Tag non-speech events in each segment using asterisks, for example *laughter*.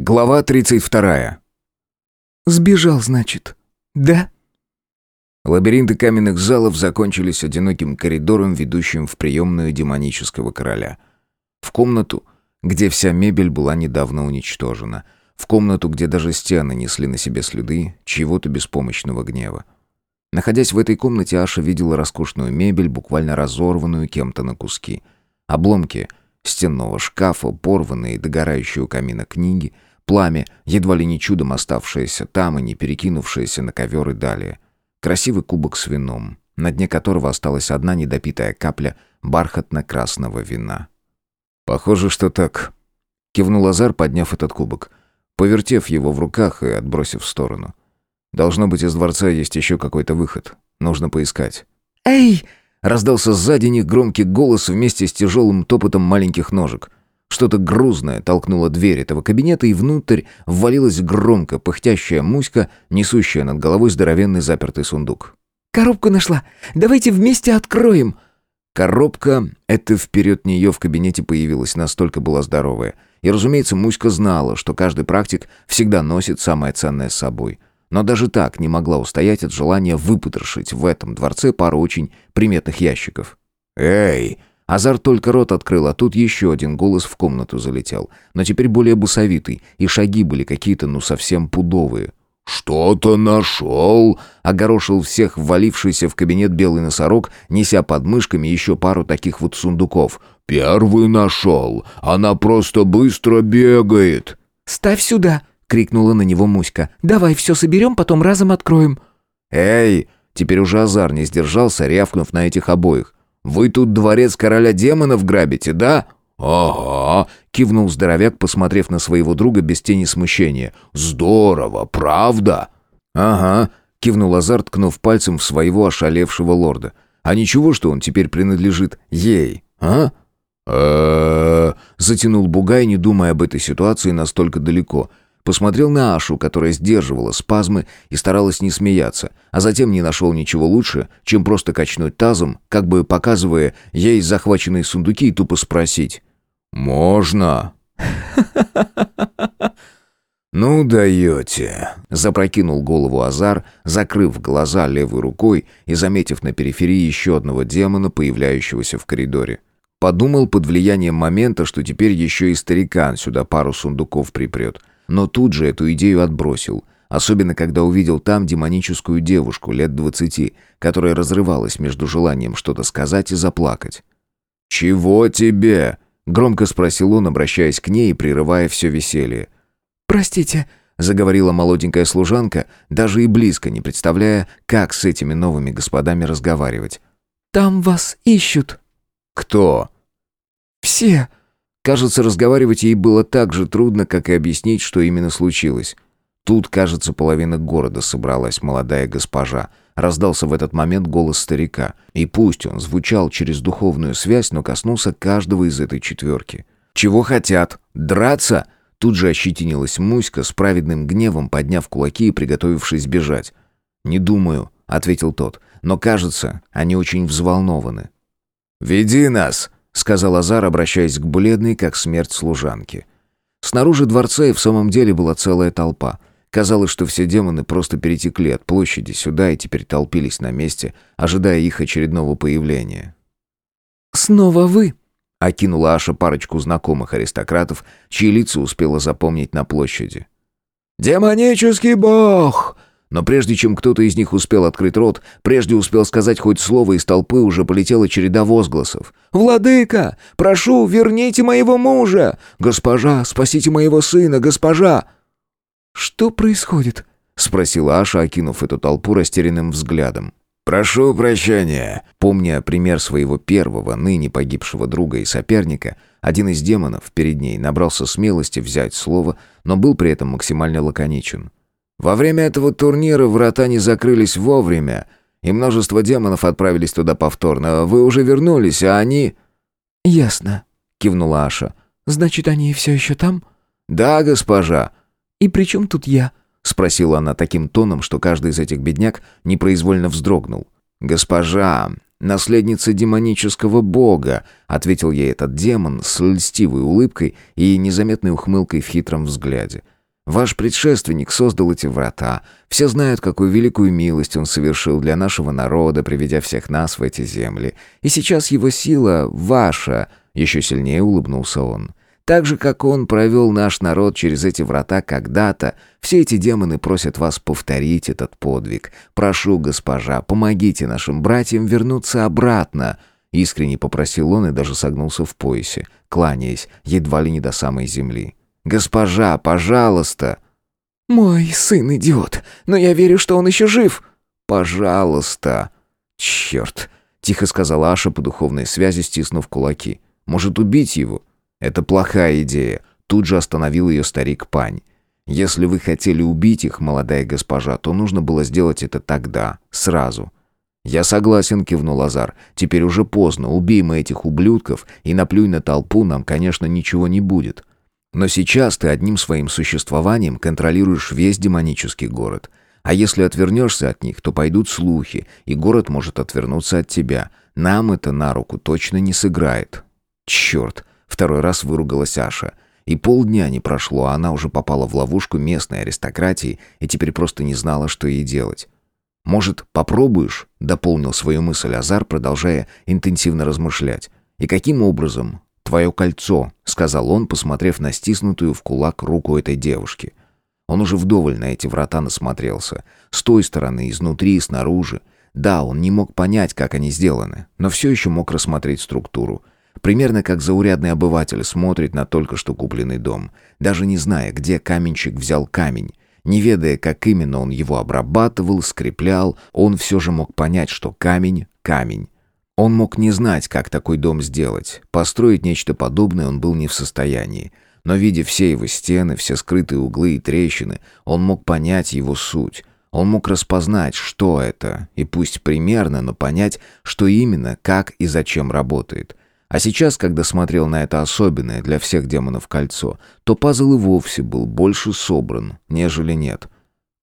Глава 32. «Сбежал, значит. Да?» Лабиринты каменных залов закончились одиноким коридором, ведущим в приемную демонического короля. В комнату, где вся мебель была недавно уничтожена. В комнату, где даже стены несли на себе следы чьего-то беспомощного гнева. Находясь в этой комнате, Аша видела роскошную мебель, буквально разорванную кем-то на куски. Обломки стенного шкафа, порванные догорающие у камина книги, пламя, едва ли не чудом оставшееся там и не перекинувшееся на ковер и далее. Красивый кубок с вином, на дне которого осталась одна недопитая капля бархатно-красного вина. «Похоже, что так», — кивнул Азар, подняв этот кубок, повертев его в руках и отбросив в сторону. «Должно быть, из дворца есть еще какой-то выход. Нужно поискать». «Эй!» Раздался сзади них громкий голос вместе с тяжелым топотом маленьких ножек. Что-то грузное толкнуло дверь этого кабинета, и внутрь ввалилась громко пыхтящая муська, несущая над головой здоровенный запертый сундук. «Коробку нашла! Давайте вместе откроем!» Коробка, это вперед нее в кабинете появилась, настолько была здоровая. И, разумеется, Муська знала, что каждый практик всегда носит самое ценное с собой но даже так не могла устоять от желания выпотрошить в этом дворце пару очень приметных ящиков. «Эй!» Азар только рот открыл, а тут еще один голос в комнату залетел, но теперь более бусовитый, и шаги были какие-то ну совсем пудовые. «Что-то нашел!» — огорошил всех ввалившийся в кабинет белый носорог, неся под мышками еще пару таких вот сундуков. «Первый нашел! Она просто быстро бегает!» «Ставь сюда!» — крикнула на него Муська. «Давай все соберем, потом разом откроем». «Эй!» Теперь уже Азар не сдержался, рявкнув на этих обоих. «Вы тут дворец короля демонов грабите, да?» «Ага», — кивнул здоровяк, посмотрев на своего друга без тени смущения. «Здорово, правда?» «Ага», — кивнул Азар, ткнув пальцем в своего ошалевшего лорда. «А ничего, что он теперь принадлежит ей, а?» э затянул Бугай, не думая об этой ситуации настолько далеко — Посмотрел на Ашу, которая сдерживала спазмы и старалась не смеяться, а затем не нашел ничего лучше, чем просто качнуть тазом, как бы показывая ей захваченные сундуки и тупо спросить «Можно?» *laughs* «Ну даете!» — запрокинул голову Азар, закрыв глаза левой рукой и заметив на периферии еще одного демона, появляющегося в коридоре. Подумал под влиянием момента, что теперь еще и старикан сюда пару сундуков припрет — но тут же эту идею отбросил, особенно когда увидел там демоническую девушку лет двадцати, которая разрывалась между желанием что-то сказать и заплакать. «Чего тебе?» — громко спросил он, обращаясь к ней и прерывая все веселье. «Простите», — заговорила молоденькая служанка, даже и близко не представляя, как с этими новыми господами разговаривать. «Там вас ищут». «Кто?» «Все», Кажется, разговаривать ей было так же трудно, как и объяснить, что именно случилось. Тут, кажется, половина города собралась, молодая госпожа. Раздался в этот момент голос старика. И пусть он звучал через духовную связь, но коснулся каждого из этой четверки. «Чего хотят? Драться?» Тут же ощетинилась Муська с праведным гневом, подняв кулаки и приготовившись бежать. «Не думаю», — ответил тот. «Но, кажется, они очень взволнованы». «Веди нас!» Сказал Азар, обращаясь к бледной, как смерть служанке. Снаружи дворца и в самом деле была целая толпа. Казалось, что все демоны просто перетекли от площади сюда и теперь толпились на месте, ожидая их очередного появления. «Снова вы?» — окинула Аша парочку знакомых аристократов, чьи лица успела запомнить на площади. «Демонический бог!» Но прежде чем кто-то из них успел открыть рот, прежде успел сказать хоть слово из толпы, уже полетела череда возгласов. «Владыка! Прошу, верните моего мужа! Госпожа, спасите моего сына! Госпожа!» «Что происходит?» — спросила Аша, окинув эту толпу растерянным взглядом. «Прошу прощения». Помня пример своего первого, ныне погибшего друга и соперника, один из демонов перед ней набрался смелости взять слово, но был при этом максимально лаконичен. Во время этого турнира врата не закрылись вовремя, и множество демонов отправились туда повторно. Вы уже вернулись, а они...» «Ясно», — кивнула Аша. «Значит, они все еще там?» «Да, госпожа». «И при чем тут я?» — спросила она таким тоном, что каждый из этих бедняк непроизвольно вздрогнул. «Госпожа, наследница демонического бога», — ответил ей этот демон с льстивой улыбкой и незаметной ухмылкой в хитром взгляде. «Ваш предшественник создал эти врата. Все знают, какую великую милость он совершил для нашего народа, приведя всех нас в эти земли. И сейчас его сила ваша», — еще сильнее улыбнулся он. Так же, как он провел наш народ через эти врата когда-то, все эти демоны просят вас повторить этот подвиг. Прошу, госпожа, помогите нашим братьям вернуться обратно». Искренне попросил он и даже согнулся в поясе, кланяясь, едва ли не до самой земли. «Госпожа, пожалуйста!» «Мой сын идиот, но я верю, что он еще жив!» «Пожалуйста!» «Черт!» — тихо сказала Аша по духовной связи, стиснув кулаки. «Может, убить его? «Это плохая идея», — тут же остановил ее старик Пань. «Если вы хотели убить их, молодая госпожа, то нужно было сделать это тогда, сразу». «Я согласен», — кивнул Азар. «Теперь уже поздно. Убей мы этих ублюдков и наплюй на толпу, нам, конечно, ничего не будет. Но сейчас ты одним своим существованием контролируешь весь демонический город. А если отвернешься от них, то пойдут слухи, и город может отвернуться от тебя. Нам это на руку точно не сыграет». «Черт! Второй раз выругалась Аша. И полдня не прошло, а она уже попала в ловушку местной аристократии и теперь просто не знала, что ей делать. «Может, попробуешь?» — дополнил свою мысль Азар, продолжая интенсивно размышлять. «И каким образом?» «Твое кольцо», — сказал он, посмотрев на стиснутую в кулак руку этой девушки. Он уже вдоволь на эти врата насмотрелся. С той стороны, изнутри и снаружи. Да, он не мог понять, как они сделаны, но все еще мог рассмотреть структуру — Примерно как заурядный обыватель смотрит на только что купленный дом, даже не зная, где каменщик взял камень. Не ведая, как именно он его обрабатывал, скреплял, он все же мог понять, что камень — камень. Он мог не знать, как такой дом сделать. Построить нечто подобное он был не в состоянии. Но видя все его стены, все скрытые углы и трещины, он мог понять его суть. Он мог распознать, что это, и пусть примерно, но понять, что именно, как и зачем работает. А сейчас, когда смотрел на это особенное для всех демонов кольцо, то пазл и вовсе был больше собран, нежели нет.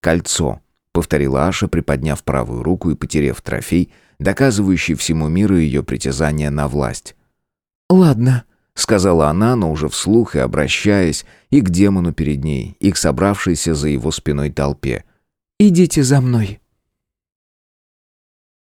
«Кольцо», — повторила Аша, приподняв правую руку и потерев трофей, доказывающий всему миру ее притязание на власть. «Ладно», — сказала она, но уже вслух и обращаясь и к демону перед ней, и к собравшейся за его спиной толпе. «Идите за мной».